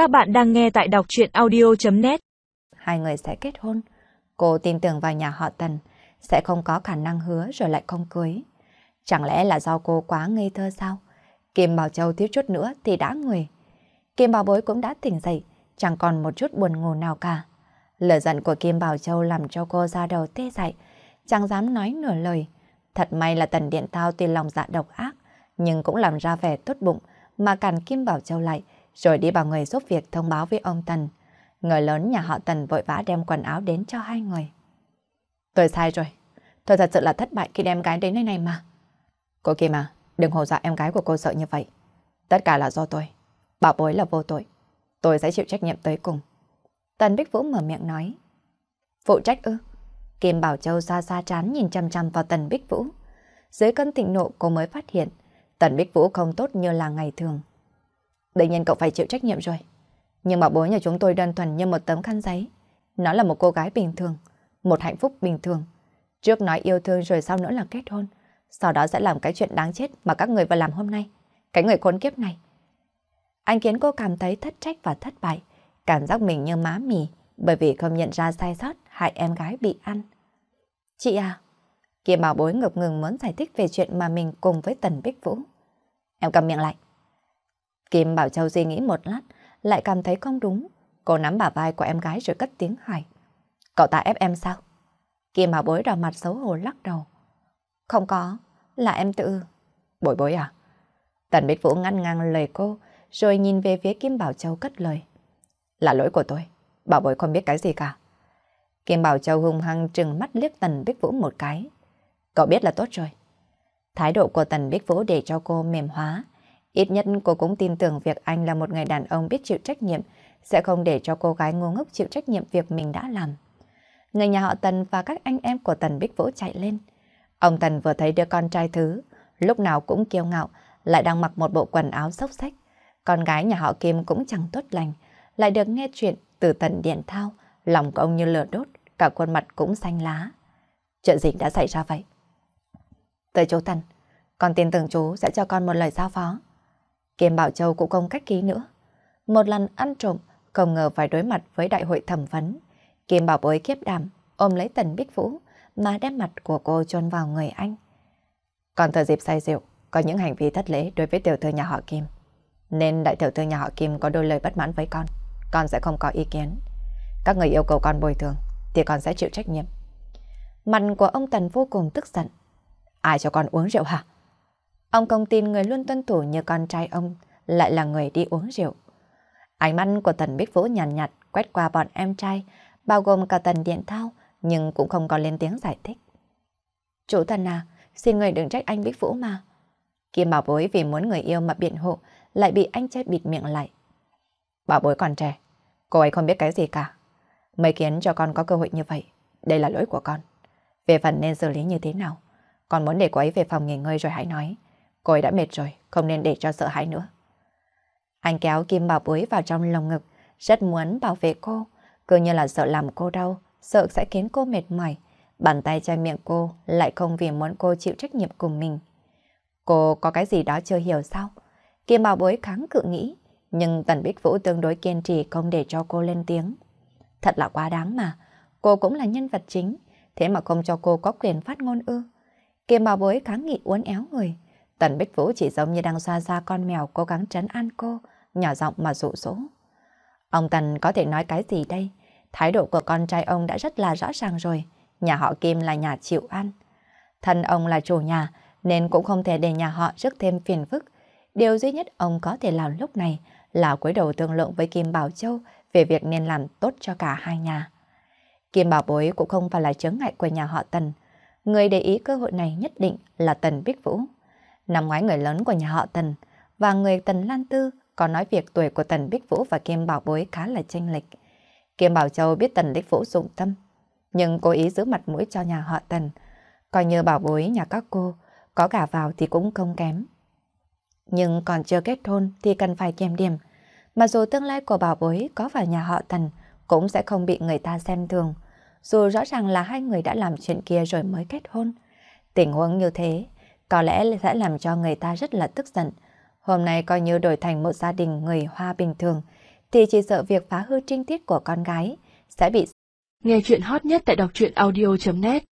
Các bạn đang nghe tại đọc chuyện audio.net Hai người sẽ kết hôn. Cô tin tưởng vào nhà họ Tần, sẽ không có khả năng hứa rồi lại không cưới. Chẳng lẽ là do cô quá ngây thơ sao? Kim Bảo Châu thiếu chút nữa thì đã người. Kim Bảo Bối cũng đã tỉnh dậy, chẳng còn một chút buồn ngủ nào cả. Lời giận của Kim Bảo Châu làm cho cô ra đầu tê dại, chẳng dám nói nửa lời. Thật may là Tần Điện Thao tuy lòng dạ độc ác, nhưng cũng làm ra vẻ tốt bụng mà cản Kim Bảo Châu lại, rồi đi bảo người giúp việc thông báo với ông Tần. Người lớn nhà họ Tần vội vã đem quần áo đến cho hai người. Tôi sai rồi. Tôi thật sự là thất bại khi đem gái đến nơi này mà. Cô Kim à, đừng hồ dọa em gái của cô sợ như vậy. Tất cả là do tôi. Bảo bối là vô tội. Tôi sẽ chịu trách nhiệm tới cùng. Tần Bích Vũ mở miệng nói. Phụ trách ư? Kim Bảo Châu xa xa chán nhìn chăm chăm vào Tần Bích Vũ. Dưới cơn thịnh nộ cô mới phát hiện Tần Bích Vũ không tốt như là ngày thường. Đương nhiên cậu phải chịu trách nhiệm rồi. Nhưng mà bố nhà chúng tôi đơn thuần như một tấm khăn giấy. Nó là một cô gái bình thường, một hạnh phúc bình thường. Trước nói yêu thương rồi sau nữa là kết hôn. Sau đó sẽ làm cái chuyện đáng chết mà các người vừa làm hôm nay. Cái người khốn kiếp này. Anh khiến cô cảm thấy thất trách và thất bại. Cảm giác mình như má mì bởi vì không nhận ra sai sót hại em gái bị ăn. Chị à, kia Bảo Bối ngập ngừng muốn giải thích về chuyện mà mình cùng với Tần Bích Vũ. Em cầm miệng lại. Kim Bảo Châu suy nghĩ một lát, lại cảm thấy không đúng. Cô nắm bả vai của em gái rồi cất tiếng hỏi. Cậu ta ép em sao? Kim Bảo Bối đỏ mặt xấu hổ lắc đầu. Không có, là em tự... Bối bối à? Tần Bích Vũ ngăn ngang lời cô, rồi nhìn về phía Kim Bảo Châu cất lời. Là lỗi của tôi, bảo bối không biết cái gì cả. Kim Bảo Châu hung hăng trừng mắt liếc Tần Bích Vũ một cái. Cậu biết là tốt rồi. Thái độ của Tần Bích Vũ để cho cô mềm hóa. Ít nhất cô cũng tin tưởng việc anh là một người đàn ông biết chịu trách nhiệm, sẽ không để cho cô gái ngu ngốc chịu trách nhiệm việc mình đã làm. Người nhà họ Tần và các anh em của Tần Bích Vũ chạy lên. Ông Tần vừa thấy đứa con trai thứ, lúc nào cũng kiêu ngạo, lại đang mặc một bộ quần áo xốc xách. Con gái nhà họ Kim cũng chẳng tốt lành, lại được nghe chuyện từ Tần Điện Thao, lòng của ông như lửa đốt, cả khuôn mặt cũng xanh lá. Chuyện gì đã xảy ra vậy? Tới chú Tần, con tin tưởng chú sẽ cho con một lời giao phó. Kim Bảo Châu cũng không cách ký nữa. Một lần ăn trộm, không ngờ phải đối mặt với đại hội thẩm vấn. Kim Bảo bối kiếp đảm, ôm lấy Tần Bích Vũ, mà đem mặt của cô chôn vào người anh. Còn thời dịp say rượu, có những hành vi thất lễ đối với tiểu thư nhà họ Kim. Nên đại tiểu thư nhà họ Kim có đôi lời bất mãn với con, con sẽ không có ý kiến. Các người yêu cầu con bồi thường, thì con sẽ chịu trách nhiệm. Mặt của ông Tần vô cùng tức giận. Ai cho con uống rượu hả? Ông không tin người luôn tuân thủ như con trai ông lại là người đi uống rượu. Ánh mắt của Tần Bích Vũ nhàn nhạt, nhạt quét qua bọn em trai, bao gồm cả Tần Điện Thao, nhưng cũng không có lên tiếng giải thích. Chủ Tần à, xin người đừng trách anh Bích Vũ mà. Kim Bảo Bối vì muốn người yêu mà biện hộ, lại bị anh trai bịt miệng lại. Bảo Bối còn trẻ, cô ấy không biết cái gì cả. Mới khiến cho con có cơ hội như vậy, đây là lỗi của con. Về phần nên xử lý như thế nào, còn muốn để cô ấy về phòng nghỉ ngơi rồi hãy nói. Cô ấy đã mệt rồi, không nên để cho sợ hãi nữa. Anh kéo Kim Bảo Bối vào trong lồng ngực, rất muốn bảo vệ cô, cứ như là sợ làm cô đau, sợ sẽ khiến cô mệt mỏi. Bàn tay che miệng cô lại không vì muốn cô chịu trách nhiệm cùng mình. Cô có cái gì đó chưa hiểu sao? Kim Bảo Bối kháng cự nghĩ, nhưng Tần Bích Vũ tương đối kiên trì không để cho cô lên tiếng. Thật là quá đáng mà, cô cũng là nhân vật chính, thế mà không cho cô có quyền phát ngôn ư. Kim Bảo Bối kháng nghị uốn éo người, Tần Bích Vũ chỉ giống như đang xoa xa con mèo cố gắng trấn an cô, nhỏ giọng mà dụ dỗ. Ông Tần có thể nói cái gì đây? Thái độ của con trai ông đã rất là rõ ràng rồi. Nhà họ Kim là nhà chịu ăn. Thân ông là chủ nhà, nên cũng không thể để nhà họ rước thêm phiền phức. Điều duy nhất ông có thể làm lúc này là cúi đầu thương lượng với Kim Bảo Châu về việc nên làm tốt cho cả hai nhà. Kim Bảo Bối cũng không phải là chướng ngại của nhà họ Tần. Người để ý cơ hội này nhất định là Tần Bích Vũ. Năm ngoái người lớn của nhà họ Tần và người Tần Lan Tư có nói việc tuổi của Tần Bích Vũ và Kim Bảo Bối khá là chênh lệch. Kim Bảo Châu biết Tần Bích Vũ dụng tâm, nhưng cố ý giữ mặt mũi cho nhà họ Tần. Coi như bảo bối nhà các cô, có cả vào thì cũng không kém. Nhưng còn chưa kết hôn thì cần phải kiềm điểm. Mà dù tương lai của bảo bối có vào nhà họ Tần cũng sẽ không bị người ta xem thường. Dù rõ ràng là hai người đã làm chuyện kia rồi mới kết hôn. Tình huống như thế, có lẽ sẽ làm cho người ta rất là tức giận. Hôm nay coi như đổi thành một gia đình người Hoa bình thường, thì chỉ sợ việc phá hư trinh tiết của con gái sẽ bị... Nghe chuyện hot nhất tại đọc truyện audio.net